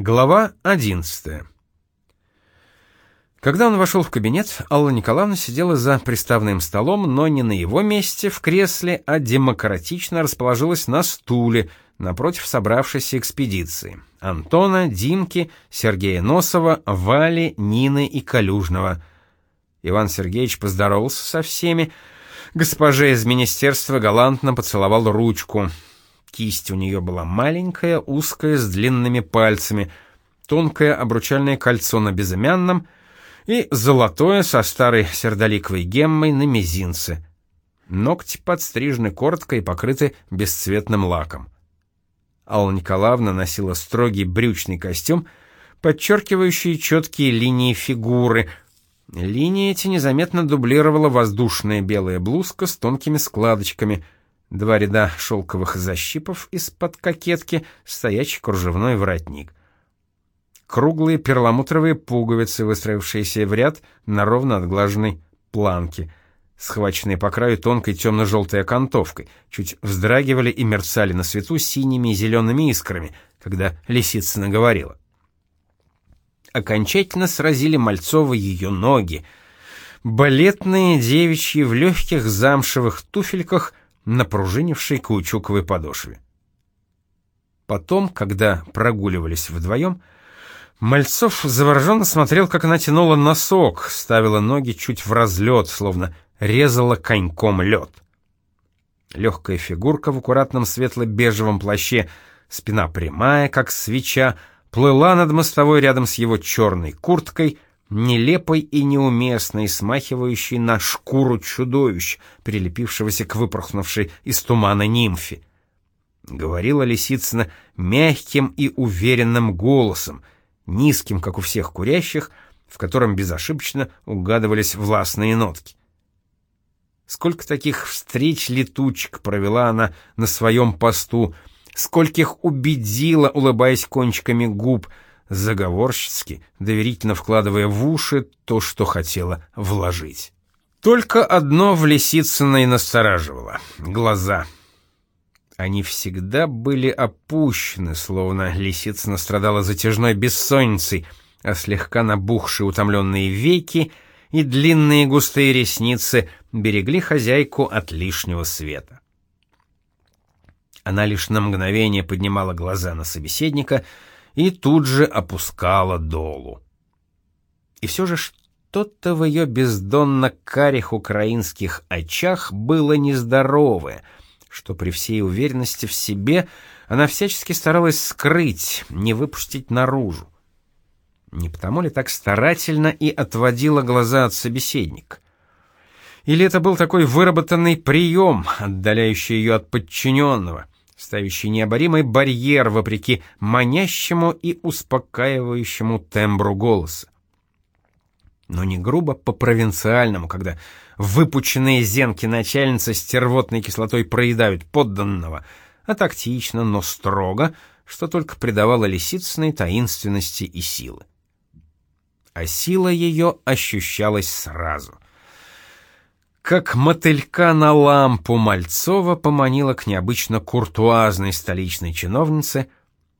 Глава 11. Когда он вошел в кабинет, Алла Николаевна сидела за приставным столом, но не на его месте в кресле, а демократично расположилась на стуле напротив собравшейся экспедиции. Антона, Димки, Сергея Носова, Вали, Нины и Калюжного. Иван Сергеевич поздоровался со всеми. Госпоже из министерства галантно поцеловал ручку. Кисть у нее была маленькая, узкая, с длинными пальцами, тонкое обручальное кольцо на безымянном и золотое со старой сердоликовой геммой на мизинце. Ногти подстрижены коротко и покрыты бесцветным лаком. Алла Николаевна носила строгий брючный костюм, подчеркивающий четкие линии фигуры. Линии эти незаметно дублировала воздушная белая блузка с тонкими складочками — Два ряда шелковых защипов из-под кокетки, стоячий кружевной воротник. Круглые перламутровые пуговицы, выстроившиеся в ряд на ровно отглаженной планке, схваченные по краю тонкой темно-желтой окантовкой, чуть вздрагивали и мерцали на свету синими и зелеными искрами, когда Лисицына говорила. Окончательно сразили Мальцова ее ноги. Балетные девичьи в легких замшевых туфельках — на пружинившей каучуковой подошве. Потом, когда прогуливались вдвоем, Мальцов завороженно смотрел, как она тянула носок, ставила ноги чуть в разлет, словно резала коньком лед. Легкая фигурка в аккуратном светло-бежевом плаще, спина прямая, как свеча, плыла над мостовой рядом с его черной курткой — нелепой и неуместной, смахивающей на шкуру чудовищ, прилепившегося к выпорхнувшей из тумана нимфе. Говорила Лисицына мягким и уверенным голосом, низким, как у всех курящих, в котором безошибочно угадывались властные нотки. Сколько таких встреч летучек провела она на своем посту, скольких убедила, улыбаясь кончиками губ — заговорщицки, доверительно вкладывая в уши то, что хотела вложить. Только одно в Лисицыной настораживало — глаза. Они всегда были опущены, словно Лисицына страдала затяжной бессонницей, а слегка набухшие утомленные веки и длинные густые ресницы берегли хозяйку от лишнего света. Она лишь на мгновение поднимала глаза на собеседника — и тут же опускала долу. И все же что-то в ее бездонно-карих украинских очах было нездоровое, что при всей уверенности в себе она всячески старалась скрыть, не выпустить наружу. Не потому ли так старательно и отводила глаза от собеседника? Или это был такой выработанный прием, отдаляющий ее от подчиненного — ставящий необоримый барьер вопреки манящему и успокаивающему тембру голоса. Но не грубо по-провинциальному, когда выпученные зенки начальницы стервотной кислотой проедают подданного, а тактично, но строго, что только придавало Лисицыной таинственности и силы. А сила ее ощущалась сразу — как мотылька на лампу Мальцова поманила к необычно куртуазной столичной чиновнице,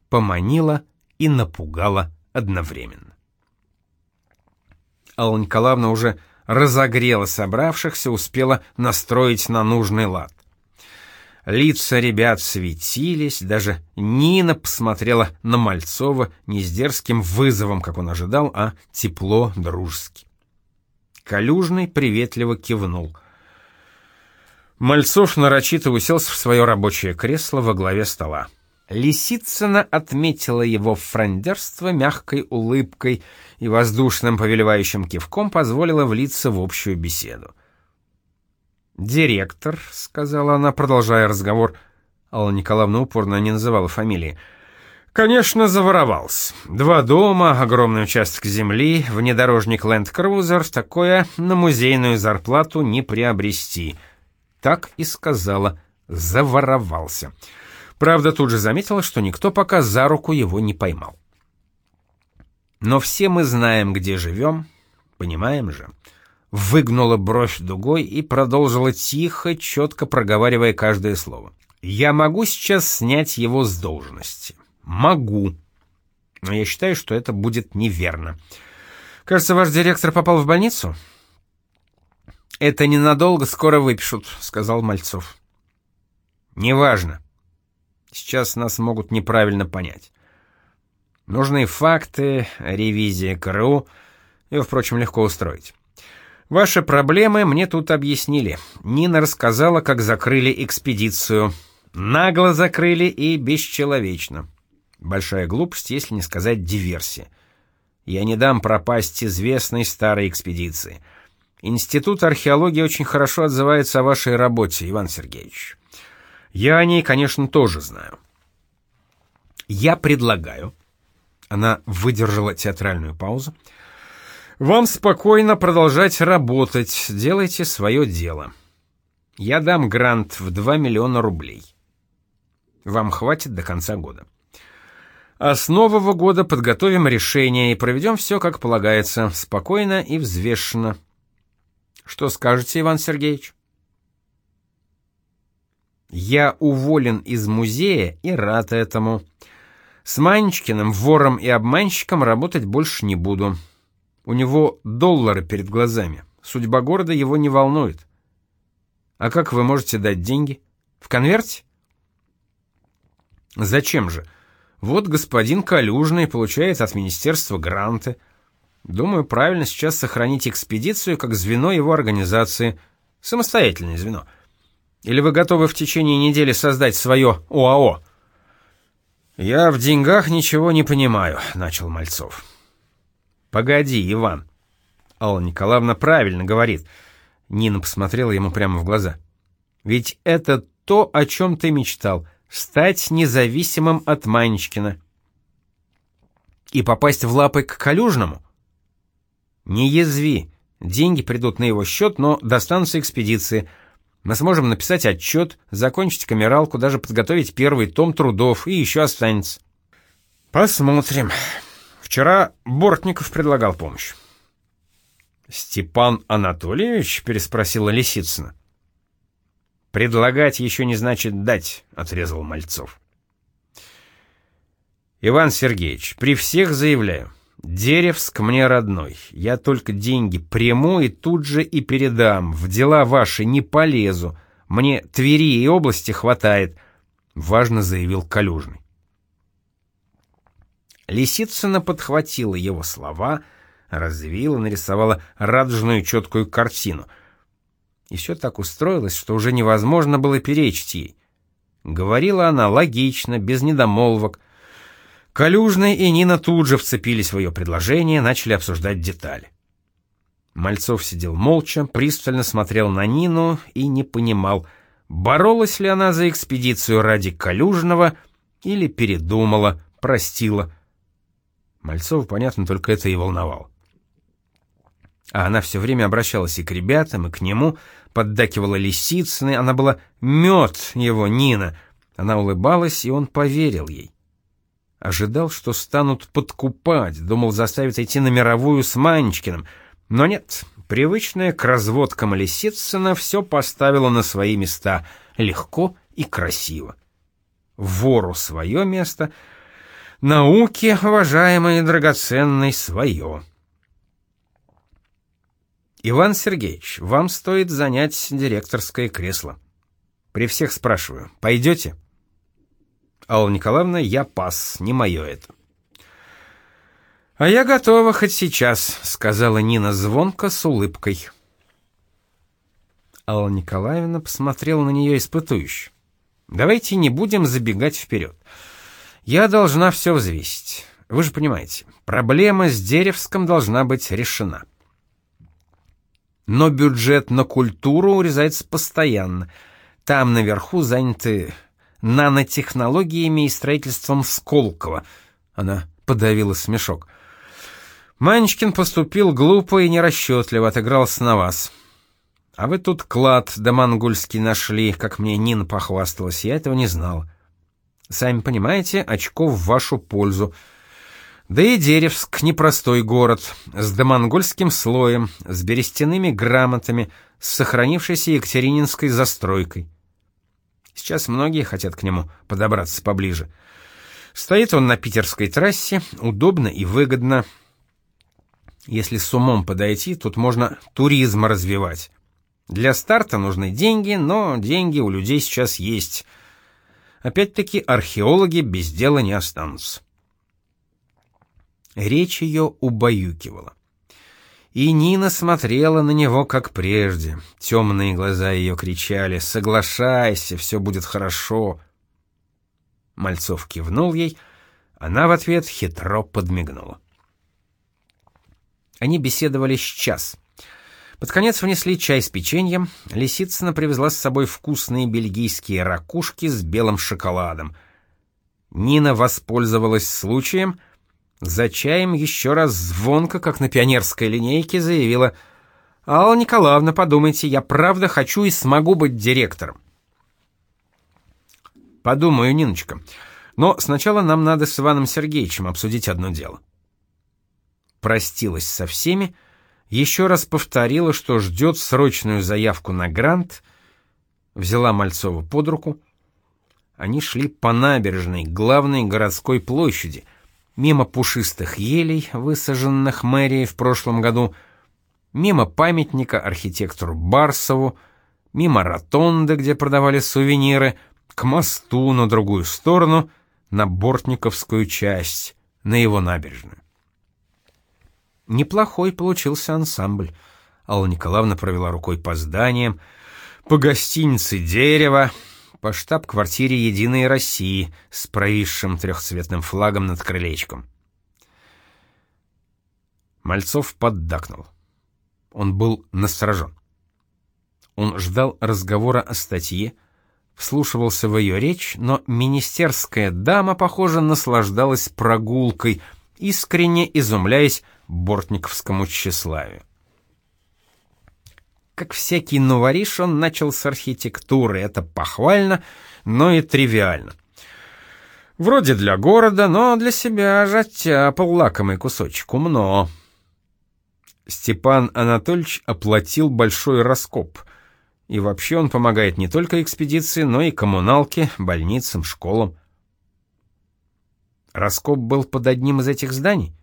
поманила и напугала одновременно. Алла Николаевна уже разогрела собравшихся, успела настроить на нужный лад. Лица ребят светились, даже Нина посмотрела на Мальцова не с дерзким вызовом, как он ожидал, а тепло, дружески. Калюжный приветливо кивнул. Мальцов нарочито уселся в свое рабочее кресло во главе стола. Лисицына отметила его франдерство мягкой улыбкой и воздушным повелевающим кивком позволила влиться в общую беседу. «Директор», — сказала она, продолжая разговор, Алла Николаевна упорно не называла фамилии, — Конечно, заворовался. Два дома, огромный участок земли, внедорожник Land Cruiser, такое на музейную зарплату не приобрести. Так и сказала, заворовался. Правда, тут же заметила, что никто пока за руку его не поймал. Но все мы знаем, где живем, понимаем же. Выгнула бровь дугой и продолжила тихо, четко проговаривая каждое слово. Я могу сейчас снять его с должности. Могу. Но я считаю, что это будет неверно. Кажется, ваш директор попал в больницу? Это ненадолго, скоро выпишут, сказал Мальцов. Неважно. Сейчас нас могут неправильно понять. Нужны факты, ревизия КРУ. Ее, впрочем, легко устроить. Ваши проблемы мне тут объяснили. Нина рассказала, как закрыли экспедицию. Нагло закрыли и бесчеловечно. Большая глупость, если не сказать диверсия. Я не дам пропасть известной старой экспедиции. Институт археологии очень хорошо отзывается о вашей работе, Иван Сергеевич. Я о ней, конечно, тоже знаю. Я предлагаю... Она выдержала театральную паузу. Вам спокойно продолжать работать, делайте свое дело. Я дам грант в 2 миллиона рублей. Вам хватит до конца года. А с нового года подготовим решение и проведем все, как полагается, спокойно и взвешенно. Что скажете, Иван Сергеевич? Я уволен из музея и рад этому. С Манечкиным, вором и обманщиком работать больше не буду. У него доллары перед глазами. Судьба города его не волнует. А как вы можете дать деньги? В конверте? Зачем же? Вот господин Калюжный получает от министерства гранты. Думаю, правильно сейчас сохранить экспедицию как звено его организации, самостоятельное звено. Или вы готовы в течение недели создать свое ОАО? Я в деньгах ничего не понимаю, начал Мальцов. Погоди, Иван. Алла Николаевна правильно говорит. Нина посмотрела ему прямо в глаза. Ведь это то, о чем ты мечтал — стать независимым от Манечкина. И попасть в лапы к Калюжному? Не язви, деньги придут на его счет, но достанутся экспедиции. Мы сможем написать отчет, закончить камералку, даже подготовить первый том трудов, и еще останется. Посмотрим. Вчера Бортников предлагал помощь. «Степан Анатольевич?» — переспросила Лисицына. «Предлагать еще не значит дать», — отрезал Мальцов. «Иван Сергеевич, при всех заявляю, Деревск мне родной. Я только деньги приму и тут же и передам. В дела ваши не полезу. Мне Твери и области хватает», — важно заявил Калюжный. Лисицына подхватила его слова, развила, нарисовала радужную четкую картину — и все так устроилось, что уже невозможно было перечить ей. Говорила она логично, без недомолвок. Калюжный и Нина тут же вцепились в ее предложение, начали обсуждать детали. Мальцов сидел молча, пристально смотрел на Нину и не понимал, боролась ли она за экспедицию ради Калюжного или передумала, простила. Мальцов, понятно, только это и волновало. А она все время обращалась и к ребятам, и к нему, поддакивала Лисицыной, она была мед его, Нина. Она улыбалась, и он поверил ей. Ожидал, что станут подкупать, думал заставить идти на мировую с Манечкиным. Но нет, привычная к разводкам Лисицына все поставила на свои места, легко и красиво. Вору свое место, науке, уважаемой и драгоценной, свое. Иван Сергеевич, вам стоит занять директорское кресло. При всех спрашиваю, пойдете? Алла Николаевна, я пас, не мое это. А я готова хоть сейчас, сказала Нина звонко с улыбкой. Алла Николаевна посмотрела на нее испытующе. Давайте не будем забегать вперед. Я должна все взвесить. Вы же понимаете, проблема с Деревском должна быть решена но бюджет на культуру урезается постоянно. Там наверху заняты нанотехнологиями и строительством Сколково. Она подавила смешок. Манечкин поступил глупо и нерасчетливо, отыгрался на вас. А вы тут клад да монгольский нашли, как мне Нина похвасталась, я этого не знал. Сами понимаете, очков в вашу пользу — да и Деревск — непростой город, с домонгольским слоем, с берестяными грамотами, с сохранившейся екатерининской застройкой. Сейчас многие хотят к нему подобраться поближе. Стоит он на питерской трассе, удобно и выгодно. Если с умом подойти, тут можно туризм развивать. Для старта нужны деньги, но деньги у людей сейчас есть. Опять-таки археологи без дела не останутся. Речь ее убаюкивала. И Нина смотрела на него, как прежде. Темные глаза ее кричали «Соглашайся, все будет хорошо». Мальцов кивнул ей, она в ответ хитро подмигнула. Они беседовали с час. Под конец внесли чай с печеньем. Лисицына привезла с собой вкусные бельгийские ракушки с белым шоколадом. Нина воспользовалась случаем, за чаем еще раз звонко, как на пионерской линейке, заявила «Алла Николаевна, подумайте, я правда хочу и смогу быть директором». Подумаю, Ниночка. Но сначала нам надо с Иваном Сергеевичем обсудить одно дело. Простилась со всеми, еще раз повторила, что ждет срочную заявку на грант, взяла Мальцова под руку. Они шли по набережной главной городской площади, мимо пушистых елей, высаженных мэрией в прошлом году, мимо памятника архитектору Барсову, мимо ротонды, где продавали сувениры — к мосту на другую сторону, на Бортниковскую часть, на его набережную. Неплохой получился ансамбль. Алла Николаевна провела рукой по зданиям, по гостинице «Дерево», по штаб-квартире «Единой России» с провисшим трехцветным флагом над крылечком. Мальцов поддакнул. Он был насторожен. Он ждал разговора о статье, вслушивался в ее речь, но министерская дама, похоже, наслаждалась прогулкой, искренне изумляясь бортниковскому тщеславию. Как всякий новориш, он начал с архитектуры, это похвально, но и тривиально. Вроде для города, но для себя же оттяпал лакомый кусочек, умно. Степан Анатольевич оплатил большой раскоп — и вообще он помогает не только экспедиции, но и коммуналке, больницам, школам. Раскоп был под одним из этих зданий?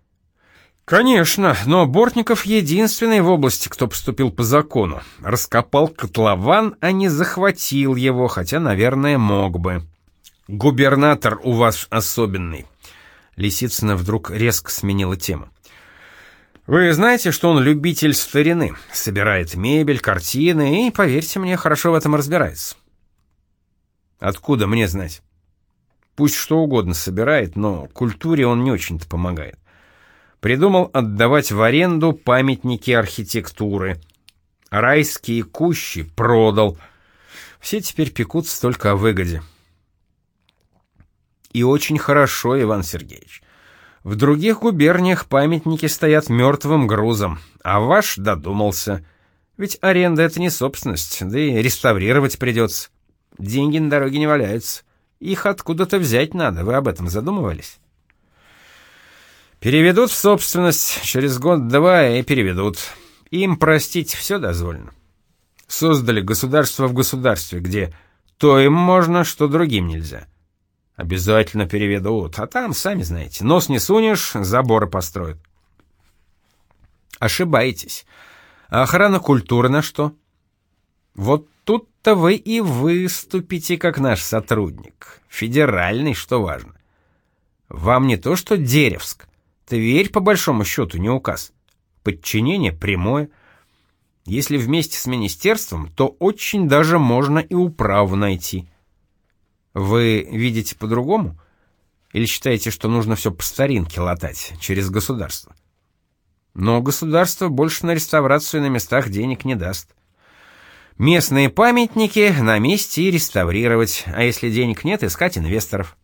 Конечно, но Бортников единственный в области, кто поступил по закону. Раскопал котлован, а не захватил его, хотя, наверное, мог бы. Губернатор у вас особенный. Лисицына вдруг резко сменила тему. Вы знаете, что он любитель старины, собирает мебель, картины и, поверьте мне, хорошо в этом разбирается. Откуда мне знать? Пусть что угодно собирает, но культуре он не очень-то помогает. Придумал отдавать в аренду памятники архитектуры. Райские кущи продал. Все теперь пекутся только о выгоде. И очень хорошо, Иван Сергеевич. В других губерниях памятники стоят мертвым грузом, а ваш додумался. Ведь аренда — это не собственность, да и реставрировать придется. Деньги на дороге не валяются. Их откуда-то взять надо, вы об этом задумывались? Переведут в собственность, через год-два и переведут. Им простить все дозволено. Создали государство в государстве, где то им можно, что другим нельзя. Обязательно переведут, а там, сами знаете, нос не сунешь, заборы построят. Ошибаетесь. А охрана культуры на что? Вот тут-то вы и выступите как наш сотрудник. Федеральный, что важно. Вам не то что Деревск. Тверь, по большому счету, не указ. Подчинение прямое. Если вместе с министерством, то очень даже можно и управу найти. Вы видите по-другому? Или считаете, что нужно все по старинке латать, через государство? Но государство больше на реставрацию на местах денег не даст. Местные памятники на месте и реставрировать, а если денег нет, искать инвесторов.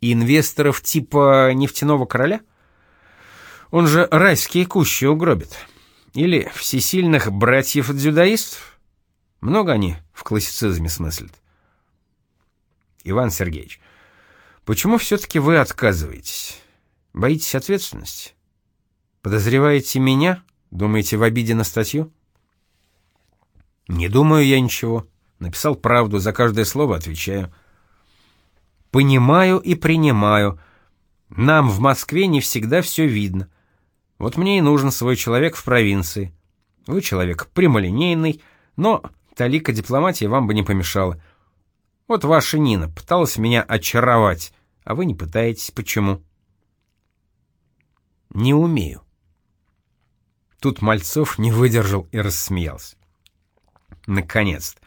Инвесторов типа нефтяного короля? Он же райские кущи угробит. Или всесильных братьев-дзюдоистов? Много они в классицизме смыслят. Иван Сергеевич, почему все-таки вы отказываетесь? Боитесь ответственности? Подозреваете меня? Думаете в обиде на статью? Не думаю я ничего. Написал правду, за каждое слово отвечаю. Понимаю и принимаю. Нам в Москве не всегда все видно. Вот мне и нужен свой человек в провинции. Вы человек прямолинейный, но талика дипломатии вам бы не помешала. Вот ваша Нина пыталась меня очаровать, а вы не пытаетесь. Почему? Не умею. Тут Мальцов не выдержал и рассмеялся. Наконец-то.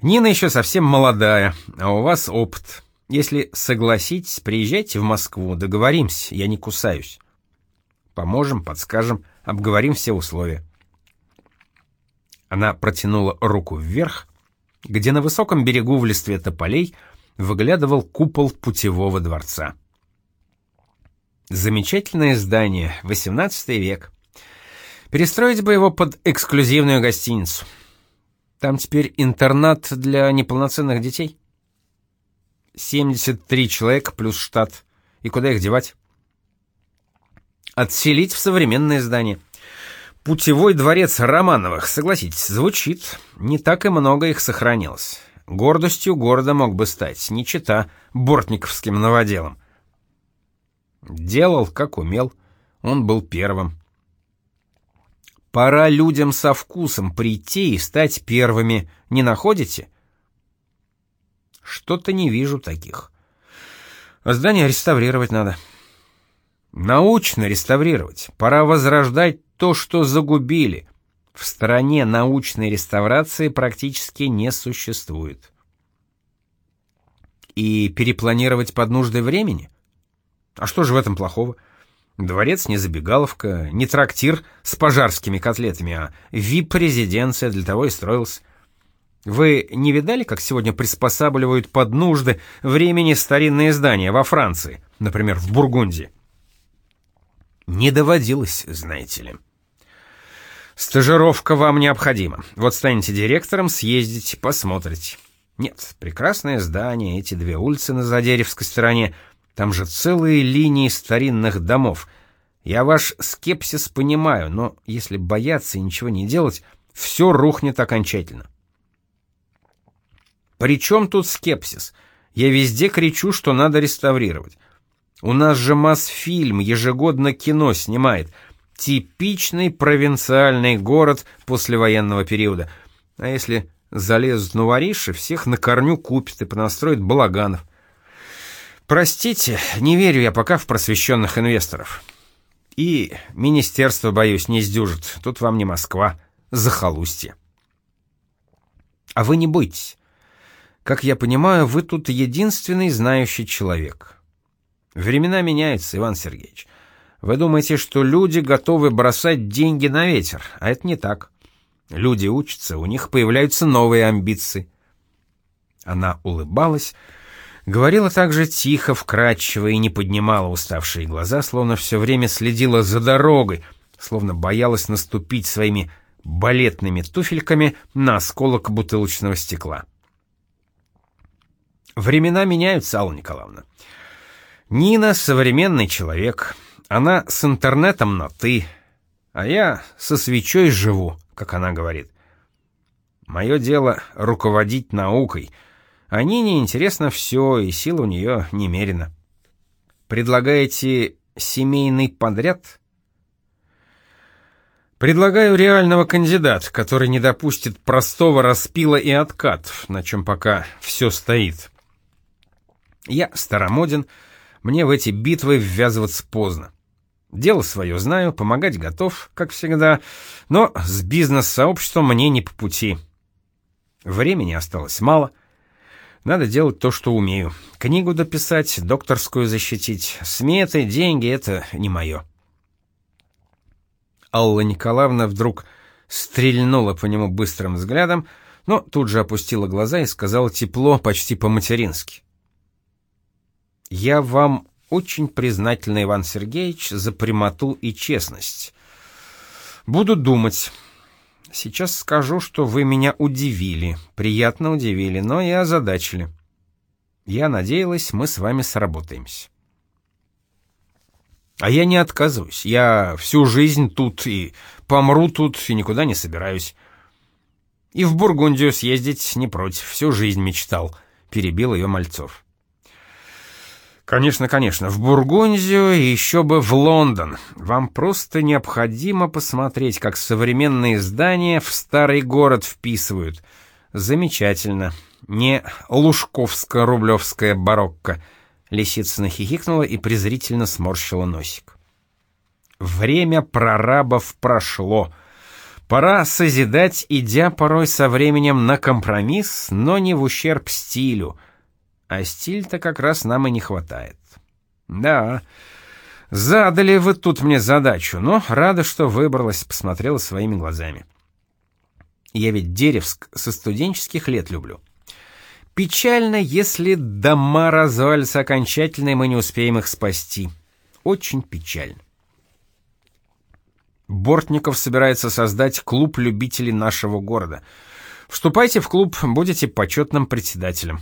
Нина еще совсем молодая, а у вас опыт. Если согласитесь, приезжайте в Москву, договоримся, я не кусаюсь. Поможем, подскажем, обговорим все условия. Она протянула руку вверх, где на высоком берегу в листве тополей выглядывал купол путевого дворца. Замечательное здание, XVIII век. Перестроить бы его под эксклюзивную гостиницу. Там теперь интернат для неполноценных детей. 73 человека плюс штат. И куда их девать? Отселить в современное здание. Путевой дворец Романовых, согласитесь, звучит. Не так и много их сохранилось. Гордостью города мог бы стать, не чита бортниковским новоделом. Делал, как умел. Он был первым. Пора людям со вкусом прийти и стать первыми, не находите? Что-то не вижу таких. Здание реставрировать надо. Научно реставрировать. Пора возрождать то, что загубили. В стране научной реставрации практически не существует. И перепланировать под нужды времени? А что же в этом плохого? Дворец не забегаловка, не трактир с пожарскими котлетами, а вип-резиденция для того и строился. Вы не видали, как сегодня приспосабливают под нужды времени старинные здания во Франции, например, в Бургундии? Не доводилось, знаете ли. Стажировка вам необходима. Вот станете директором, съездите, посмотрите. Нет, прекрасное здание, эти две улицы на Задеревской стороне — там же целые линии старинных домов. Я ваш скепсис понимаю, но если бояться и ничего не делать, все рухнет окончательно. При чем тут скепсис? Я везде кричу, что надо реставрировать. У нас же Мосфильм ежегодно кино снимает. Типичный провинциальный город послевоенного периода. А если залезут новориши, всех на корню купят и понастроят балаганов. Простите, не верю я пока в просвещенных инвесторов. И министерство, боюсь, не сдюжит. Тут вам не Москва, захолустье. А вы не бойтесь. Как я понимаю, вы тут единственный знающий человек. Времена меняются, Иван Сергеевич. Вы думаете, что люди готовы бросать деньги на ветер, а это не так. Люди учатся, у них появляются новые амбиции. Она улыбалась, Говорила также тихо, вкрадчиво и не поднимала уставшие глаза, словно все время следила за дорогой, словно боялась наступить своими балетными туфельками на осколок бутылочного стекла. Времена меняются, Алла Николаевна. Нина — современный человек. Она с интернетом на «ты», а я со свечой живу, как она говорит. Мое дело — руководить наукой — а Нине интересно все, и сил у нее немерено. Предлагаете семейный подряд? Предлагаю реального кандидата, который не допустит простого распила и откатов, на чем пока все стоит. Я старомоден, мне в эти битвы ввязываться поздно. Дело свое знаю, помогать готов, как всегда, но с бизнес-сообществом мне не по пути. Времени осталось мало — надо делать то, что умею. Книгу дописать, докторскую защитить. Сметы, деньги — это не мое. Алла Николаевна вдруг стрельнула по нему быстрым взглядом, но тут же опустила глаза и сказала тепло, почти по-матерински. «Я вам очень признательна, Иван Сергеевич, за прямоту и честность. Буду думать». Сейчас скажу, что вы меня удивили, приятно удивили, но и озадачили. Я надеялась, мы с вами сработаемся. А я не отказываюсь. Я всю жизнь тут и помру тут, и никуда не собираюсь. И в Бургундию съездить не против, всю жизнь мечтал, перебил ее Мальцов. Конечно, конечно, в Бургундию и еще бы в Лондон. Вам просто необходимо посмотреть, как современные здания в старый город вписывают. Замечательно. Не лужковско-рублевская барокко. Лисицына хихикнула и презрительно сморщила носик. Время прорабов прошло. Пора созидать, идя порой со временем на компромисс, но не в ущерб стилю — а стиль-то как раз нам и не хватает. Да, задали вы тут мне задачу, но рада, что выбралась, посмотрела своими глазами. Я ведь Деревск со студенческих лет люблю. Печально, если дома развалятся окончательно, и мы не успеем их спасти. Очень печально. Бортников собирается создать клуб любителей нашего города. Вступайте в клуб, будете почетным председателем.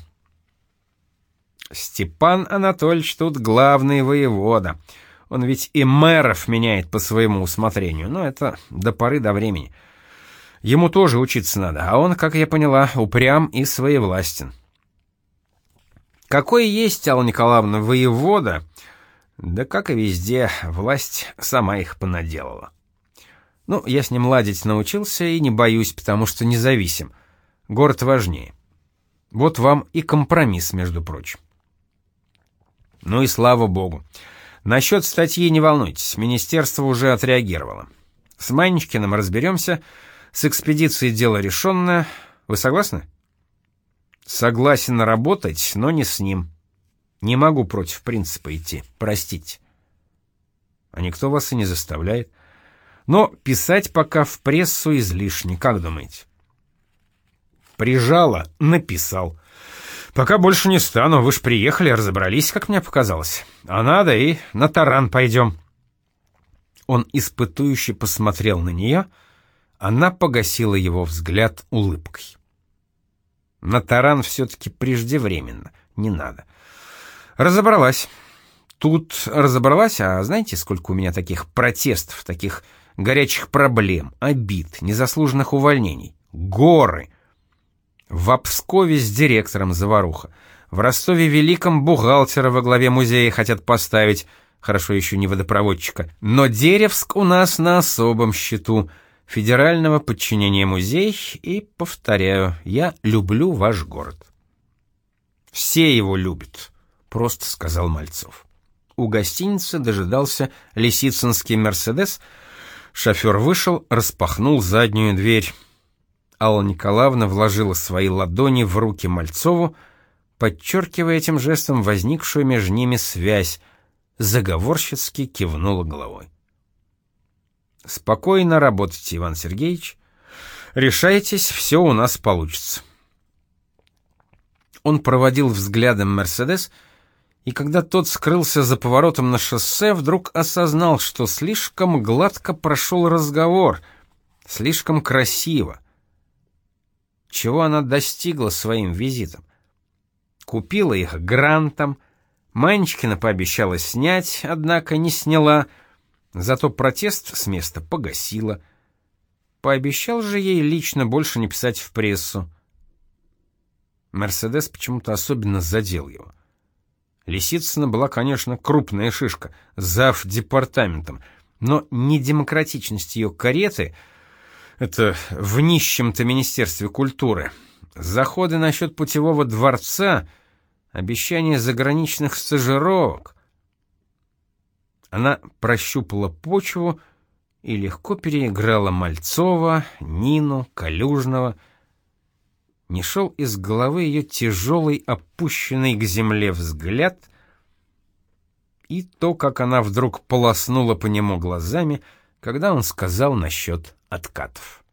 Степан Анатольевич тут главный воевода. Он ведь и мэров меняет по своему усмотрению, но это до поры до времени. Ему тоже учиться надо, а он, как я поняла, упрям и своевластен. Какой есть, Алла Николаевна, воевода, да как и везде, власть сама их понаделала. Ну, я с ним ладить научился и не боюсь, потому что независим. Город важнее. Вот вам и компромисс, между прочим. Ну и слава богу. Насчет статьи не волнуйтесь, министерство уже отреагировало. С Манечкиным разберемся, с экспедицией дело решенное. Вы согласны? Согласен работать, но не с ним. Не могу против принципа идти, простите. А никто вас и не заставляет. Но писать пока в прессу излишне, как думаете? Прижало, написал. «Пока больше не стану, вы ж приехали, разобрались, как мне показалось. А надо и на таран пойдем». Он испытующе посмотрел на нее, она погасила его взгляд улыбкой. На таран все-таки преждевременно, не надо. Разобралась. Тут разобралась, а знаете, сколько у меня таких протестов, таких горячих проблем, обид, незаслуженных увольнений? Горы! В Пскове с директором заваруха. В Ростове-Великом бухгалтера во главе музея хотят поставить, хорошо еще не водопроводчика. Но Деревск у нас на особом счету. Федерального подчинения музей, и, повторяю, я люблю ваш город. Все его любят, просто сказал Мальцов. У гостиницы дожидался лисицынский «Мерседес», Шофер вышел, распахнул заднюю дверь. Алла Николаевна вложила свои ладони в руки Мальцову, подчеркивая этим жестом возникшую между ними связь, заговорщицки кивнула головой. «Спокойно работайте, Иван Сергеевич. Решайтесь, все у нас получится». Он проводил взглядом «Мерседес», и когда тот скрылся за поворотом на шоссе, вдруг осознал, что слишком гладко прошел разговор, слишком красиво чего она достигла своим визитом. Купила их грантом, Манечкина пообещала снять, однако не сняла, зато протест с места погасила. Пообещал же ей лично больше не писать в прессу. Мерседес почему-то особенно задел его. Лисицына была, конечно, крупная шишка, зав департаментом, но недемократичность ее кареты — это в нищем-то Министерстве культуры. Заходы насчет путевого дворца, обещание заграничных стажировок. Она прощупала почву и легко переиграла Мальцова, Нину, Калюжного. Не шел из головы ее тяжелый, опущенный к земле взгляд, и то, как она вдруг полоснула по нему глазами, когда он сказал насчет откатов.